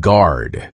guard.